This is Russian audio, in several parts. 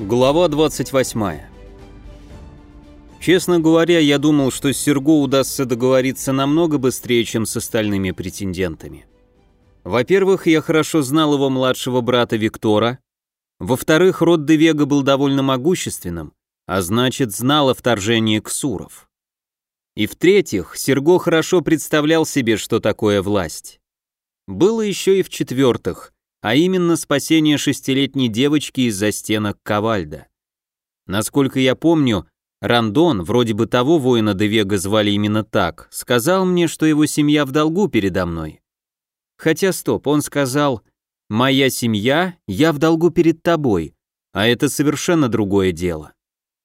Глава 28. Честно говоря, я думал, что с Серго удастся договориться намного быстрее, чем с остальными претендентами. Во-первых, я хорошо знал его младшего брата Виктора. Во-вторых, род Девега был довольно могущественным, а значит, знал о вторжении ксуров. И в-третьих, Серго хорошо представлял себе, что такое власть. Было еще и в-четвертых – а именно спасение шестилетней девочки из-за стенок Ковальда. Насколько я помню, Рандон, вроде бы того воина Девега звали именно так, сказал мне, что его семья в долгу передо мной. Хотя стоп, он сказал «Моя семья, я в долгу перед тобой», а это совершенно другое дело.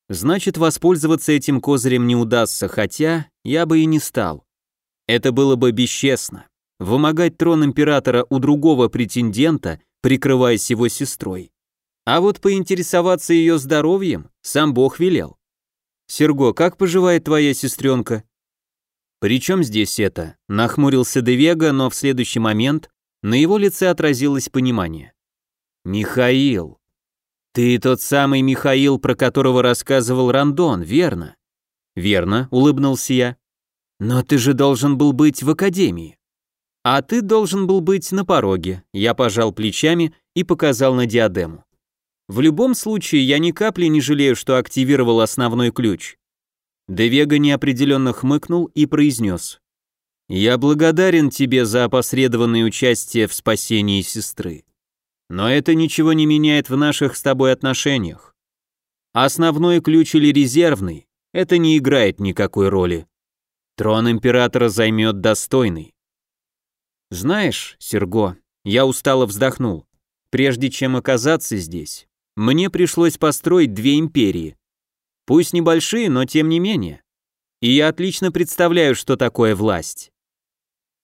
Значит, воспользоваться этим козырем не удастся, хотя я бы и не стал. Это было бы бесчестно вымогать трон императора у другого претендента, прикрываясь его сестрой. А вот поинтересоваться ее здоровьем сам Бог велел. «Серго, как поживает твоя сестренка?» «При чем здесь это?» – нахмурился Девега, но в следующий момент на его лице отразилось понимание. «Михаил. Ты тот самый Михаил, про которого рассказывал Рандон, верно?» «Верно», – улыбнулся я. «Но ты же должен был быть в академии». «А ты должен был быть на пороге», я пожал плечами и показал на диадему. В любом случае, я ни капли не жалею, что активировал основной ключ. Девега неопределенно хмыкнул и произнес. «Я благодарен тебе за опосредованное участие в спасении сестры. Но это ничего не меняет в наших с тобой отношениях. Основной ключ или резервный – это не играет никакой роли. Трон императора займет достойный. Знаешь, Серго, я устало вздохнул. Прежде чем оказаться здесь, мне пришлось построить две империи. Пусть небольшие, но тем не менее. И я отлично представляю, что такое власть.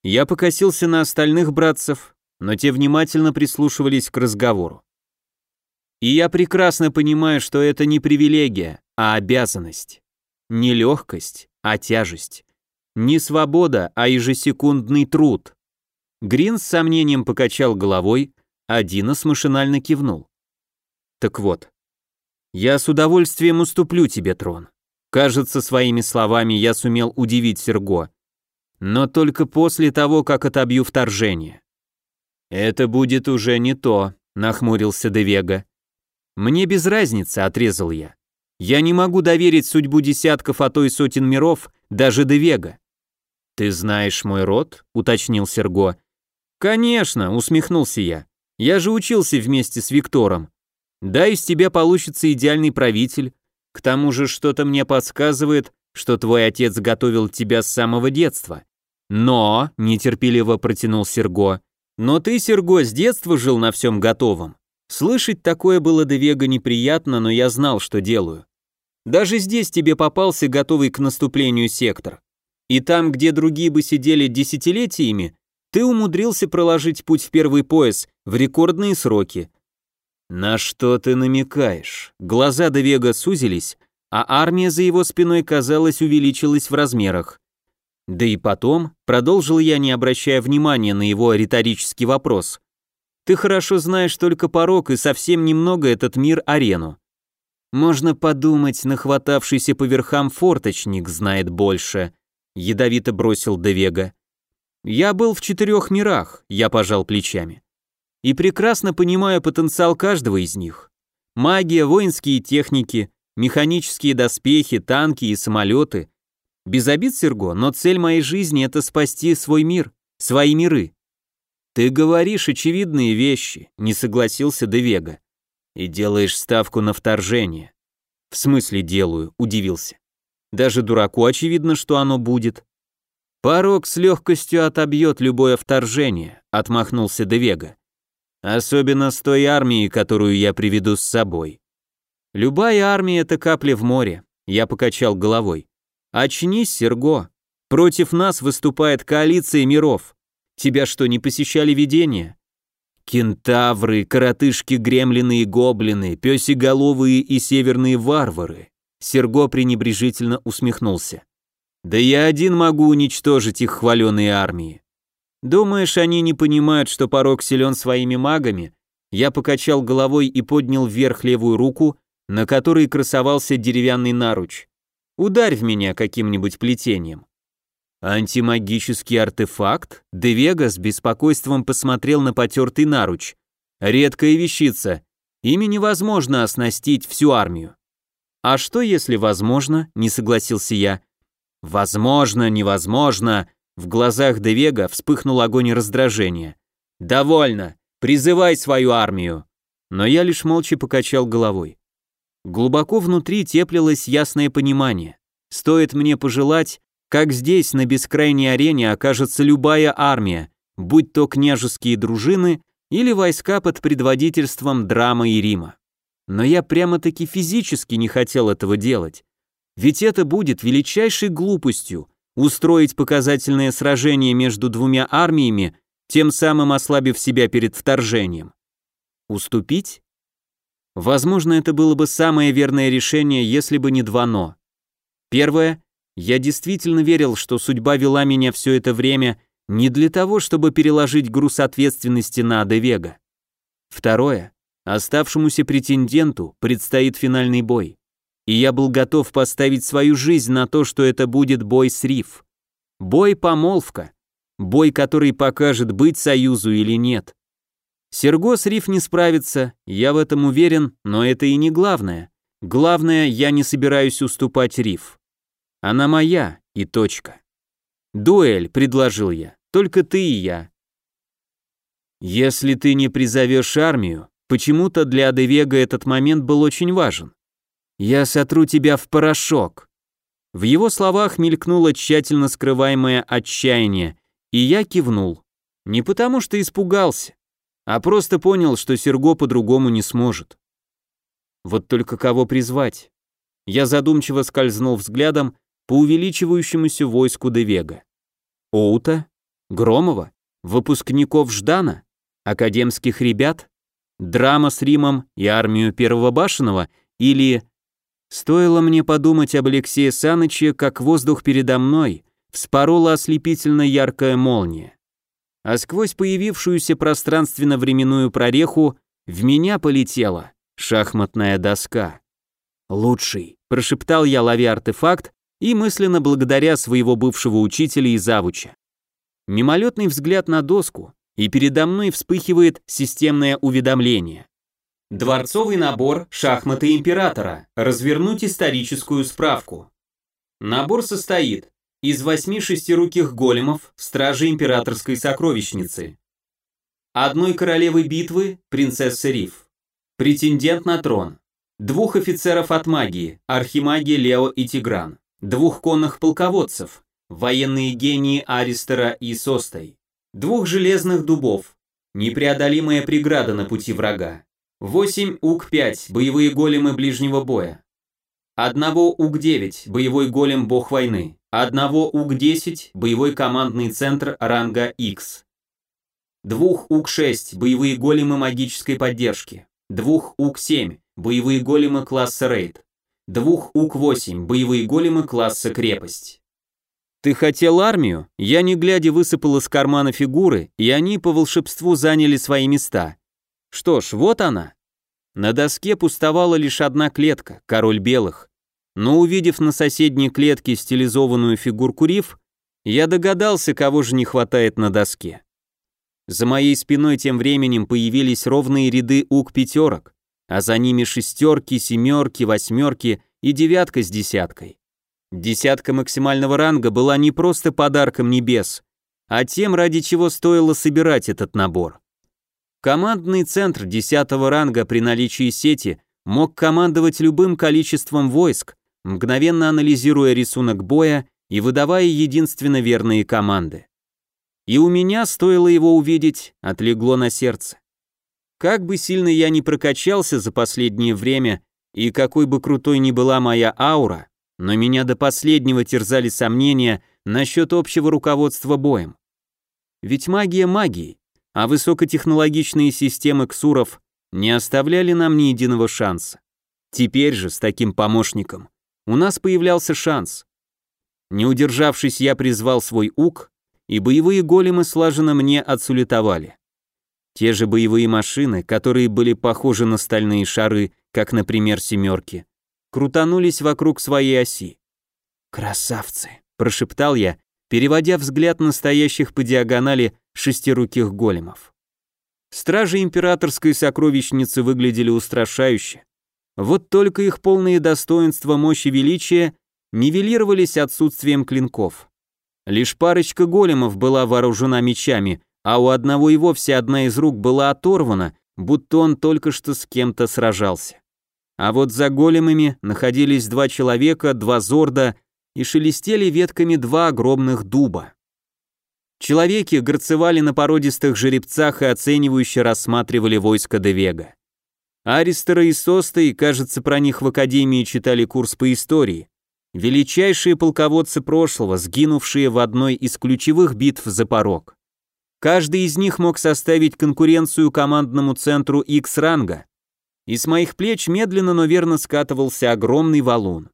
Я покосился на остальных братцев, но те внимательно прислушивались к разговору. И я прекрасно понимаю, что это не привилегия, а обязанность. Не легкость, а тяжесть. Не свобода, а ежесекундный труд. Грин с сомнением покачал головой, а Динос машинально кивнул. Так вот, я с удовольствием уступлю тебе трон. Кажется, своими словами я сумел удивить Серго. Но только после того, как отобью вторжение. Это будет уже не то, нахмурился Девега. Мне без разницы, отрезал я. Я не могу доверить судьбу десятков, а то и сотен миров, даже Девега. Ты знаешь мой род? уточнил Серго. «Конечно», — усмехнулся я. «Я же учился вместе с Виктором. Да, из тебя получится идеальный правитель. К тому же что-то мне подсказывает, что твой отец готовил тебя с самого детства. Но, нетерпеливо протянул Серго, но ты, Серго, с детства жил на всем готовом. Слышать такое было до вега неприятно, но я знал, что делаю. Даже здесь тебе попался готовый к наступлению сектор. И там, где другие бы сидели десятилетиями, ты умудрился проложить путь в первый пояс в рекордные сроки. На что ты намекаешь? Глаза Девега сузились, а армия за его спиной, казалось, увеличилась в размерах. Да и потом, продолжил я, не обращая внимания на его риторический вопрос. Ты хорошо знаешь только порог и совсем немного этот мир-арену. Можно подумать, нахватавшийся по верхам форточник знает больше, ядовито бросил Девега. Я был в четырех мирах, я пожал плечами. И прекрасно понимаю потенциал каждого из них. Магия, воинские техники, механические доспехи, танки и самолеты. Без обид, Серго, но цель моей жизни — это спасти свой мир, свои миры. Ты говоришь очевидные вещи, не согласился Девега. И делаешь ставку на вторжение. В смысле делаю, удивился. Даже дураку очевидно, что оно будет. «Порог с легкостью отобьет любое вторжение», — отмахнулся Девега. «Особенно с той армией, которую я приведу с собой». «Любая армия — это капля в море», — я покачал головой. «Очнись, Серго. Против нас выступает коалиция миров. Тебя что, не посещали видения?» Кентавры, коротышки, гремлины и гоблины, пёсиголовые и северные варвары. Серго пренебрежительно усмехнулся. Да я один могу уничтожить их хваленые армии. Думаешь, они не понимают, что порог силен своими магами? Я покачал головой и поднял вверх левую руку, на которой красовался деревянный наруч. Ударь в меня каким-нибудь плетением. Антимагический артефакт? Девега с беспокойством посмотрел на потертый наруч. Редкая вещица. Ими невозможно оснастить всю армию. А что, если возможно, не согласился я. Возможно, невозможно. В глазах Девега вспыхнул огонь раздражения. Довольно. Призывай свою армию. Но я лишь молча покачал головой. Глубоко внутри теплилось ясное понимание. Стоит мне пожелать, как здесь, на бескрайней арене, окажется любая армия, будь то княжеские дружины или войска под предводительством Драма и Рима. Но я прямо-таки физически не хотел этого делать. Ведь это будет величайшей глупостью устроить показательное сражение между двумя армиями, тем самым ослабив себя перед вторжением. Уступить? Возможно, это было бы самое верное решение, если бы не два «но». Первое я действительно верил, что судьба вела меня все это время не для того, чтобы переложить груз ответственности на Адевега. Второе. Оставшемуся претенденту предстоит финальный бой. И я был готов поставить свою жизнь на то, что это будет бой с Риф. Бой-помолвка. Бой, который покажет, быть союзу или нет. Серго с Риф не справится, я в этом уверен, но это и не главное. Главное, я не собираюсь уступать Риф. Она моя и точка. Дуэль, предложил я, только ты и я. Если ты не призовешь армию, почему-то для Адевега этот момент был очень важен. Я сотру тебя в порошок. В его словах мелькнуло тщательно скрываемое отчаяние, и я кивнул. Не потому что испугался, а просто понял, что Серго по-другому не сможет. Вот только кого призвать? Я задумчиво скользнул взглядом по увеличивающемуся войску Девега. Оута? Громова? Выпускников Ждана? Академских ребят? Драма с Римом и армию Первого Башенного? Или... Стоило мне подумать об Алексее Саныче, как воздух передо мной вспорола ослепительно яркая молния. А сквозь появившуюся пространственно-временную прореху в меня полетела шахматная доска. «Лучший», — прошептал я, ловя артефакт, и мысленно благодаря своего бывшего учителя и завуча. Мимолетный взгляд на доску, и передо мной вспыхивает системное уведомление. Дворцовый набор «Шахматы императора». Развернуть историческую справку. Набор состоит из восьми шестируких големов, стражи императорской сокровищницы, одной королевы битвы, принцессы Риф, претендент на трон, двух офицеров от магии, архимаги Лео и Тигран, двух конных полководцев, военные гении Аристера и Состой, двух железных дубов, непреодолимая преграда на пути врага, восемь УК-5, боевые големы ближнего боя, одного УК-9, боевой голем бог войны, одного УК-10, боевой командный центр ранга X, двух УК-6, боевые големы магической поддержки, двух УК-7, боевые големы класса рейд, двух УК-8, боевые големы класса крепость. Ты хотел армию? Я не глядя высыпал из кармана фигуры, и они по волшебству заняли свои места. Что ж, вот она. На доске пустовала лишь одна клетка, король белых. Но увидев на соседней клетке стилизованную фигурку риф, я догадался, кого же не хватает на доске. За моей спиной тем временем появились ровные ряды ук-пятерок, а за ними шестерки, семерки, восьмерки и девятка с десяткой. Десятка максимального ранга была не просто подарком небес, а тем, ради чего стоило собирать этот набор. Командный центр десятого ранга при наличии сети мог командовать любым количеством войск, мгновенно анализируя рисунок боя и выдавая единственно верные команды. И у меня, стоило его увидеть, отлегло на сердце. Как бы сильно я ни прокачался за последнее время, и какой бы крутой ни была моя аура, но меня до последнего терзали сомнения насчет общего руководства боем. Ведь магия магии, а высокотехнологичные системы ксуров не оставляли нам ни единого шанса. Теперь же, с таким помощником, у нас появлялся шанс. Не удержавшись, я призвал свой ук, и боевые големы слаженно мне отсулетовали. Те же боевые машины, которые были похожи на стальные шары как, например, семерки, крутанулись вокруг своей оси. «Красавцы!» – прошептал я, переводя взгляд на стоящих по диагонали шестируких големов. Стражи императорской сокровищницы выглядели устрашающе. Вот только их полные достоинства, мощь и величие нивелировались отсутствием клинков. Лишь парочка големов была вооружена мечами, а у одного и вовсе одна из рук была оторвана, будто он только что с кем-то сражался. А вот за големами находились два человека, два зорда и шелестели ветками два огромных дуба. Человеки горцевали на породистых жеребцах и оценивающе рассматривали войско Девега. Аристера и Состой, кажется, про них в Академии читали курс по истории. Величайшие полководцы прошлого, сгинувшие в одной из ключевых битв за порог. Каждый из них мог составить конкуренцию командному центру X-ранга, и с моих плеч медленно, но верно скатывался огромный валун.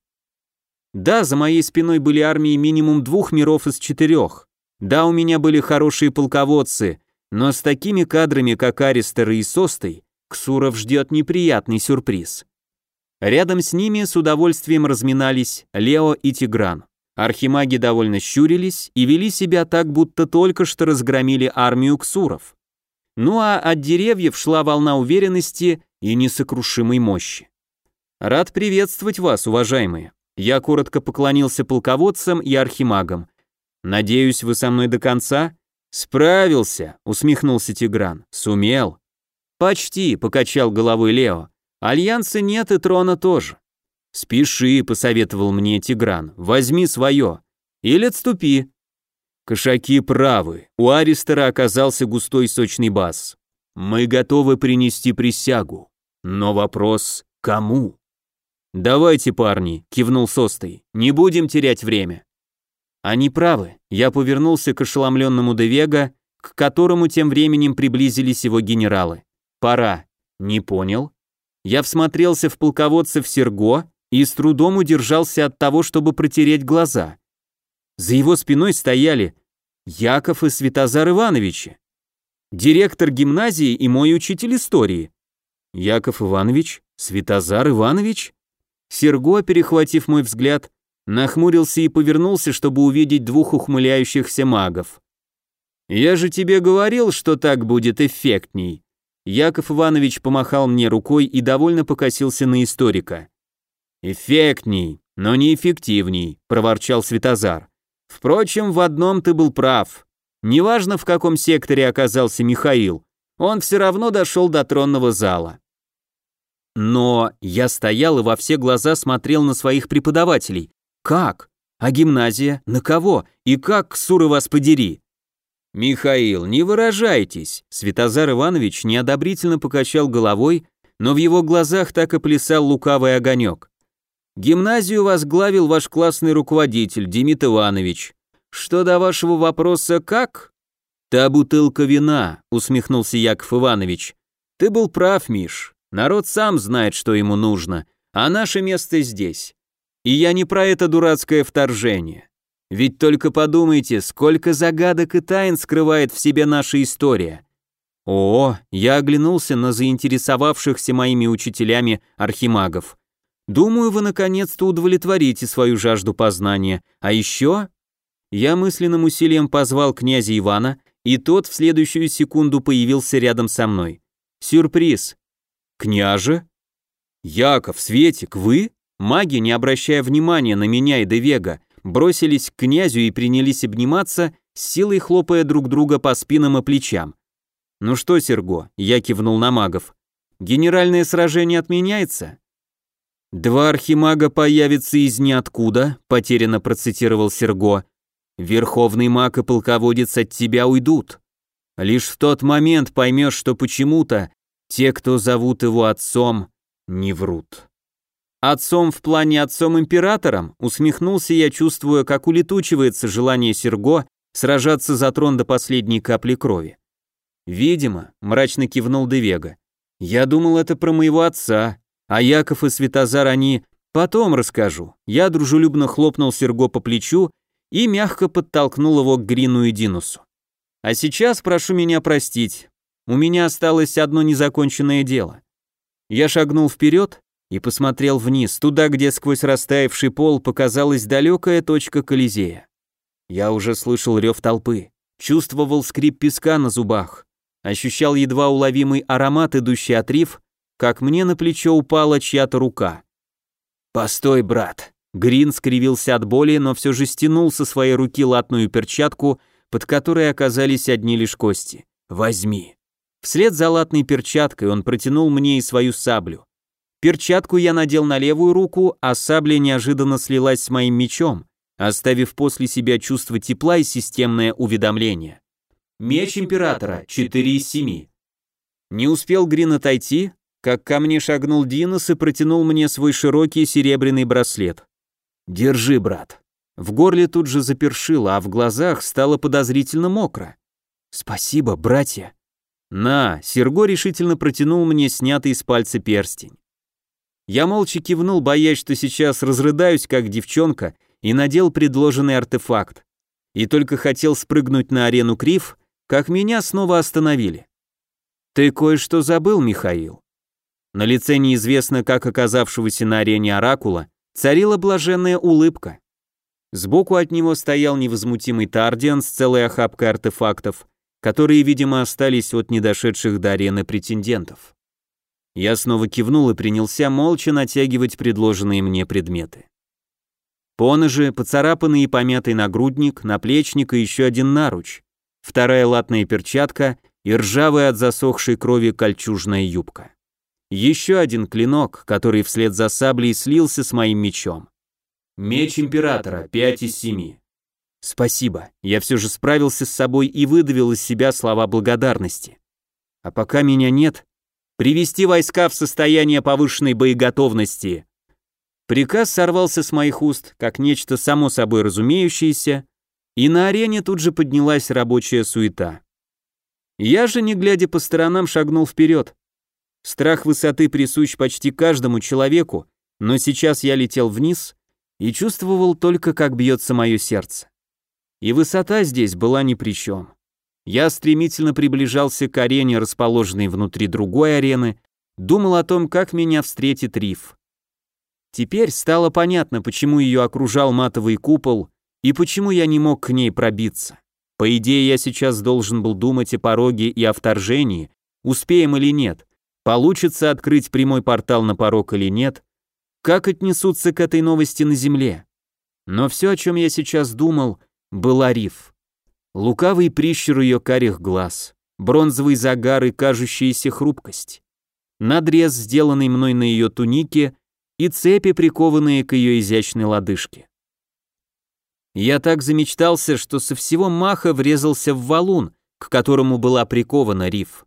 Да, за моей спиной были армии минимум двух миров из четырех. Да, у меня были хорошие полководцы, но с такими кадрами, как Аристер и Состой, Ксуров ждет неприятный сюрприз. Рядом с ними с удовольствием разминались Лео и Тигран. Архимаги довольно щурились и вели себя так, будто только что разгромили армию ксуров. Ну а от деревьев шла волна уверенности и несокрушимой мощи. Рад приветствовать вас, уважаемые. Я коротко поклонился полководцам и архимагам. Надеюсь, вы со мной до конца? Справился, усмехнулся Тигран. Сумел. Почти, покачал головой Лео. Альянса нет и трона тоже. «Спеши», — посоветовал мне Тигран, — «возьми свое. Или отступи». Кошаки правы, у Аристера оказался густой сочный бас. «Мы готовы принести присягу. Но вопрос — кому?» «Давайте, парни», — кивнул Состой, — «не будем терять время». Они правы, я повернулся к ошеломленному Девега, к которому тем временем приблизились его генералы. «Пора». «Не понял?» Я всмотрелся в полководцев Серго, и с трудом удержался от того, чтобы протереть глаза. За его спиной стояли Яков и Святозар Ивановичи, директор гимназии и мой учитель истории. Яков Иванович? Святозар Иванович? Серго, перехватив мой взгляд, нахмурился и повернулся, чтобы увидеть двух ухмыляющихся магов. «Я же тебе говорил, что так будет эффектней». Яков Иванович помахал мне рукой и довольно покосился на историка. «Эффектней, но не эффективней», — проворчал Светозар. «Впрочем, в одном ты был прав. Неважно, в каком секторе оказался Михаил, он все равно дошел до тронного зала». Но я стоял и во все глаза смотрел на своих преподавателей. Как? А гимназия? На кого? И как, суры вас подери? Михаил, не выражайтесь. Светозар Иванович неодобрительно покачал головой, но в его глазах так и плясал лукавый огонек. Гимназию возглавил ваш классный руководитель Демид Иванович. Что до вашего вопроса «как?» «Та бутылка вина», — усмехнулся Яков Иванович. «Ты был прав, Миш. Народ сам знает, что ему нужно, а наше место здесь. И я не про это дурацкое вторжение. Ведь только подумайте, сколько загадок и тайн скрывает в себе наша история. О, я оглянулся на заинтересовавшихся моими учителями архимагов. Думаю, вы наконец-то удовлетворите свою жажду познания. А еще...» Я мысленным усилием позвал князя Ивана, и тот в следующую секунду появился рядом со мной. «Сюрприз!» «Княже?» «Яков, Светик, вы?» Маги, не обращая внимания на меня и Девега, бросились к князю и принялись обниматься, силой хлопая друг друга по спинам и плечам. «Ну что, Серго?» – я кивнул на магов. «Генеральное сражение отменяется?» «Два архимага появятся из ниоткуда», — потерянно процитировал Серго. «Верховный маг и полководец от тебя уйдут. Лишь в тот момент поймешь, что почему-то те, кто зовут его отцом, не врут». «Отцом в плане отцом-императором?» — усмехнулся я, чувствуя, как улетучивается желание Серго сражаться за трон до последней капли крови. «Видимо», — мрачно кивнул Девега. «Я думал, это про моего отца, а Яков и Светозар они... Потом расскажу. Я дружелюбно хлопнул Серго по плечу и мягко подтолкнул его к Грину и Динусу. А сейчас прошу меня простить. У меня осталось одно незаконченное дело. Я шагнул вперед и посмотрел вниз, туда, где сквозь растаявший пол показалась далекая точка Колизея. Я уже слышал рев толпы, чувствовал скрип песка на зубах, ощущал едва уловимый аромат, идущий от риф, как мне на плечо упала чья-то рука. «Постой, брат!» Грин скривился от боли, но все же стянул со своей руки латную перчатку, под которой оказались одни лишь кости. «Возьми». Вслед за латной перчаткой он протянул мне и свою саблю. Перчатку я надел на левую руку, а сабля неожиданно слилась с моим мечом, оставив после себя чувство тепла и системное уведомление. Меч Императора, 4 из 7. Не успел Грин отойти, как ко мне шагнул Динос и протянул мне свой широкий серебряный браслет. «Держи, брат». В горле тут же запершило, а в глазах стало подозрительно мокро. «Спасибо, братья». «На», Серго решительно протянул мне снятый с пальца перстень. Я молча кивнул, боясь, что сейчас разрыдаюсь, как девчонка, и надел предложенный артефакт. И только хотел спрыгнуть на арену Крив, как меня снова остановили. «Ты кое-что забыл, Михаил». На лице неизвестно как оказавшегося на арене Оракула царила блаженная улыбка. Сбоку от него стоял невозмутимый Тардиан с целой охапкой артефактов, которые, видимо, остались от недошедших до арены претендентов. Я снова кивнул и принялся молча натягивать предложенные мне предметы. Поножи, поцарапанный и помятый нагрудник, наплечник и еще один наруч, вторая латная перчатка и ржавая от засохшей крови кольчужная юбка. Еще один клинок, который вслед за саблей слился с моим мечом. Меч императора, 5 из 7. Спасибо, я все же справился с собой и выдавил из себя слова благодарности. А пока меня нет, привести войска в состояние повышенной боеготовности. Приказ сорвался с моих уст, как нечто само собой разумеющееся, и на арене тут же поднялась рабочая суета. Я же, не глядя по сторонам, шагнул вперед. Страх высоты присущ почти каждому человеку, но сейчас я летел вниз и чувствовал только, как бьется мое сердце. И высота здесь была ни при чем. Я стремительно приближался к арене, расположенной внутри другой арены, думал о том, как меня встретит риф. Теперь стало понятно, почему ее окружал матовый купол и почему я не мог к ней пробиться. По идее, я сейчас должен был думать о пороге и о вторжении, успеем или нет, получится открыть прямой портал на порог или нет, как отнесутся к этой новости на земле. Но все, о чем я сейчас думал, был риф. Лукавый прищур ее карих глаз, бронзовый загар и кажущаяся хрупкость. Надрез, сделанный мной на ее тунике, и цепи, прикованные к ее изящной лодыжке. Я так замечтался, что со всего маха врезался в валун, к которому была прикована риф.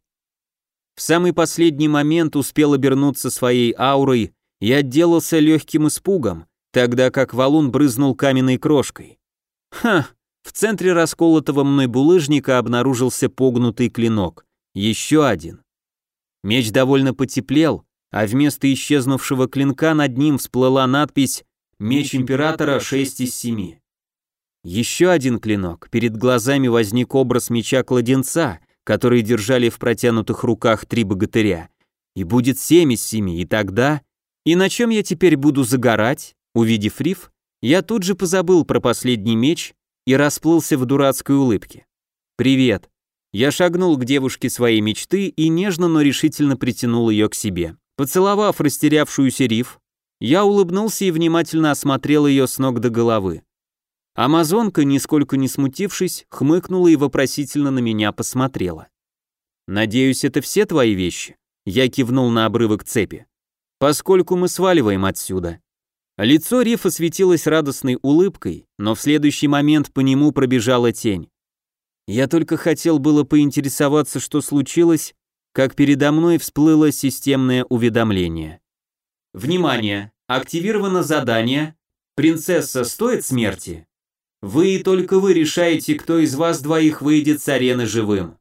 В самый последний момент успел обернуться своей аурой и отделался легким испугом, тогда как валун брызнул каменной крошкой. Ха, в центре расколотого мной булыжника обнаружился погнутый клинок. Еще один. Меч довольно потеплел, а вместо исчезнувшего клинка над ним всплыла надпись «Меч Императора 6 из 7». Еще один клинок, перед глазами возник образ меча-кладенца, который держали в протянутых руках три богатыря. И будет семь из семи, и тогда... И на чем я теперь буду загорать? Увидев риф, я тут же позабыл про последний меч и расплылся в дурацкой улыбке. «Привет». Я шагнул к девушке своей мечты и нежно, но решительно притянул ее к себе. Поцеловав растерявшуюся риф, я улыбнулся и внимательно осмотрел ее с ног до головы. Амазонка, нисколько не смутившись, хмыкнула и вопросительно на меня посмотрела. «Надеюсь, это все твои вещи?» Я кивнул на обрывок цепи. «Поскольку мы сваливаем отсюда». Лицо Рифа светилось радостной улыбкой, но в следующий момент по нему пробежала тень. Я только хотел было поинтересоваться, что случилось, как передо мной всплыло системное уведомление. Внимание! Активировано задание «Принцесса стоит смерти?» Вы и только вы решаете, кто из вас двоих выйдет с арены живым.